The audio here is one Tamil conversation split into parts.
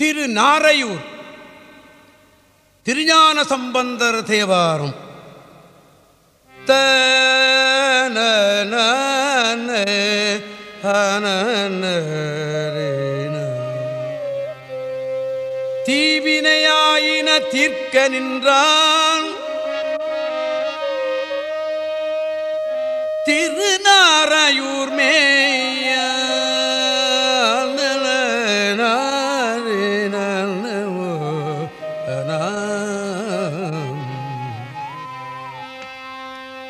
திரு நாரையூர் திருஞான சம்பந்தர் தேவாரம். தீவினையாயின தீர்க்க நின்றான். திருநாரையூர் மேய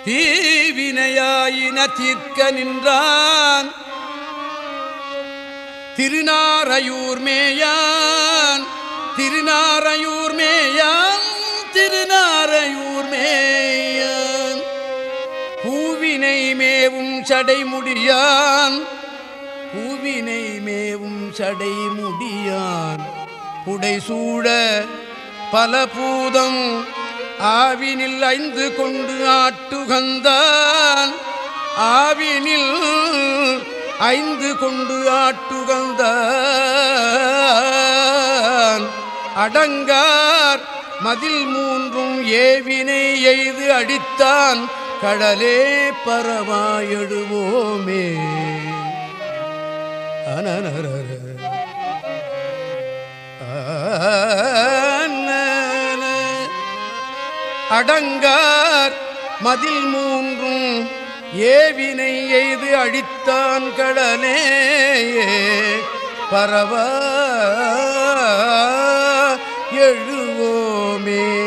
தீவினையாயின தீர்க்க நின்றான். திருநாரையூர் மேயான் திருநாரையூர் மேயான் திருநாரையூர் மேயான். பூவினை மேவும் சடைமுடியான் பூவினை மேவும் சடைமுடியான். புடைசூட பல பூதம் ஆவினில் ஐந்து கொண்டு ஆட்டுகந்தான். ஆவினில் ஐந்து கொண்டு ஆட்டுகந்தான். அடங்கார் மதில் மூன்றும் ஏவினை எய்து அடித்தான். கடலே பரவாயெழுவோமே அனரர அடங்கார். மதில் மூன்றும் ஏவினை எய்து அழித்தான் கடலே. பரவ எழுவோமே.